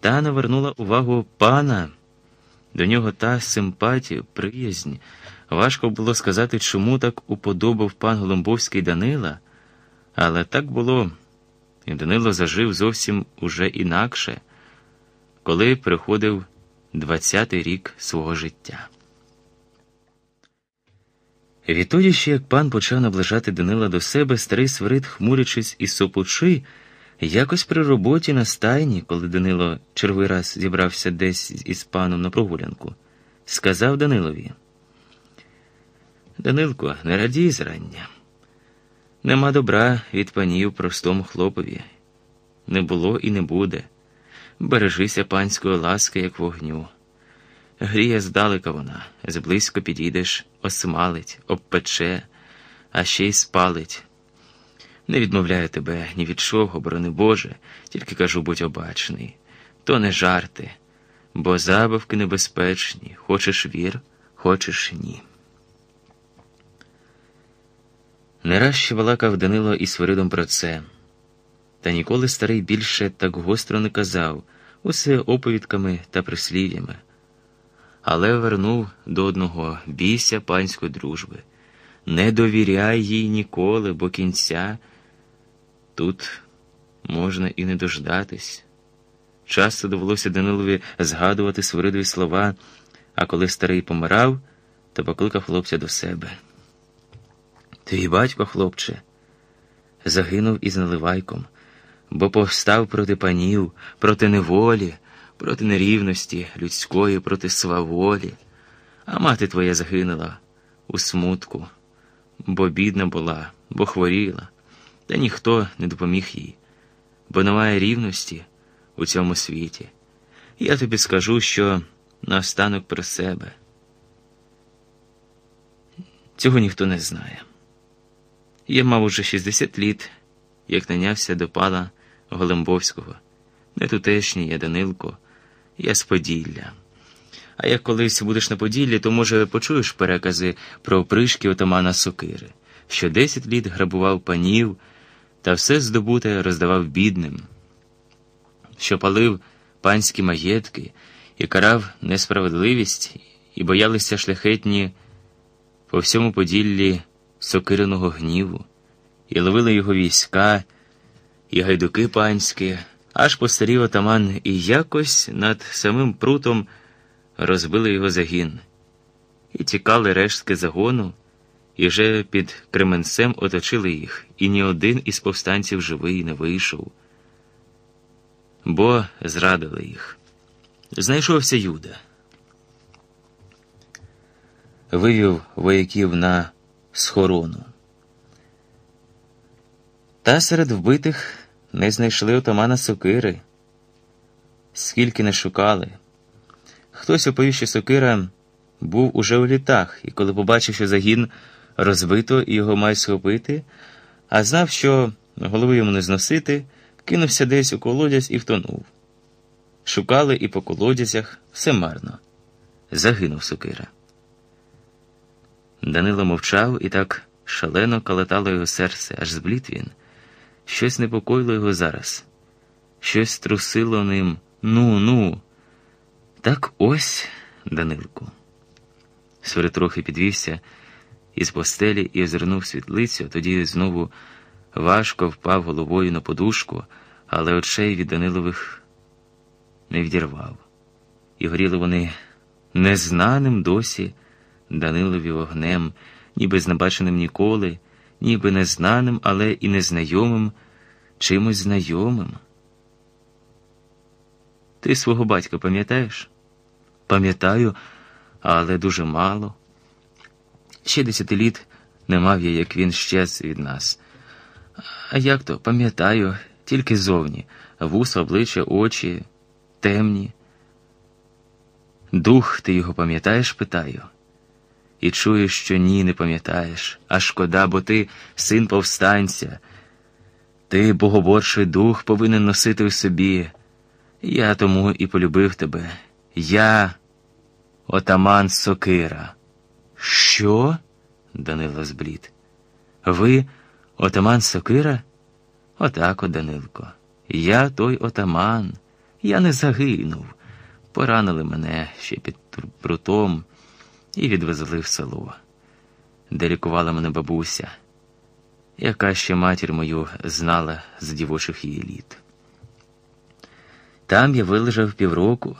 та навернула увагу пана. До нього та симпатія, приязнь. Важко було сказати, чому так уподобав пан Голомбовський Данила, але так було, і Данило зажив зовсім уже інакше, коли приходив двадцятий рік свого життя. Відтоді ще, як пан почав наближати Данила до себе, старий свирид, хмурячись і сопучи, якось при роботі на стайні, коли Данило черговий раз зібрався десь із паном на прогулянку, сказав Данилові. Данилко, не радій зрання. Нема добра від панів простому хлопові. Не було і не буде. Бережися панської ласки, як вогню. Гріє здалека вона, зблизько підійдеш, осмалить, обпече, а ще й спалить. Не відмовляю тебе ні від чого, борони Боже, тільки кажу, будь обачний. То не жарти, бо забавки небезпечні. Хочеш вір, хочеш ні. Не раз ще балакав Данило із Свиридом про це, та ніколи старий більше так гостро не казав, усе оповідками та прислів'ями. Але вернув до одного бійся панської дружби. Не довіряй їй ніколи, бо кінця тут можна і не дождатись. Часто довелося Данилові згадувати Свиридові слова, а коли старий помирав, то покликав хлопця до себе. Твій батько, хлопче, загинув із наливайком, бо повстав проти панів, проти неволі, проти нерівності людської, проти сваволі, а мати твоя загинула у смутку, бо бідна була, бо хворіла, та ніхто не допоміг їй, бо немає рівності у цьому світі. Я тобі скажу, що наостанок про себе. Цього ніхто не знає. Я мав уже 60 літ, як нанявся до пала Голембовського. Не тутешній я Данилко, я з Поділля. А як колись будеш на Поділлі, то, може, почуєш перекази про пришки отамана Сокири, що 10 літ грабував панів та все здобуте роздавав бідним, що палив панські маєтки і карав несправедливість, і боялися шляхетні по всьому Поділлі сокириного гніву, і ловили його війська, і гайдуки панські, аж постарів отаман, і якось над самим прутом розбили його загін, і тікали рештки загону, і вже під Кременцем оточили їх, і ні один із повстанців живий не вийшов, бо зрадили їх. Знайшовся Юда. Вивів вояків на схорону. Та серед вбитих не знайшли отамана сокири. Скільки не шукали. Хтось оповів, що сокира був уже у літах, і коли побачив, що загін розбито і його мають схопити, а знав, що голови йому не зносити, кинувся десь у колодязь і втонув. Шукали і по колодязях все марно. Загинув сокира. Данило мовчав і так шалено калатало його серце, аж зблід він. Щось непокоїло його зараз, щось трусило ним. Ну, ну. Так ось, Данилку. Свирид трохи підвівся із постелі і озирнув світлицю, тоді знову важко впав головою на подушку, але очей від Данилових не відірвав. І горіли вони незнаним досі. Данилові вогнем, ніби знебаченим ніколи, ніби незнаним, але і незнайомим, чимось знайомим. Ти свого батька пам'ятаєш? Пам'ятаю, але дуже мало. Ще десяти літ не мав я, як він щез від нас. А як то пам'ятаю, тільки зовні, вуса, обличчя, очі темні. Дух, ти його пам'ятаєш? питаю і чуєш, що ні, не пам'ятаєш, а шкода, бо ти син повстанця. Ти, богоборший дух, повинен носити в собі. Я тому і полюбив тебе. Я отаман Сокира. Що? Данило зблід. Ви отаман Сокира? Отак от, Данилко. Я той отаман, Я не загинув. Поранили мене ще під прутом і відвезли в село, де лікувала мене бабуся, яка ще матір мою знала з дівочих її літ. Там я вилежав півроку.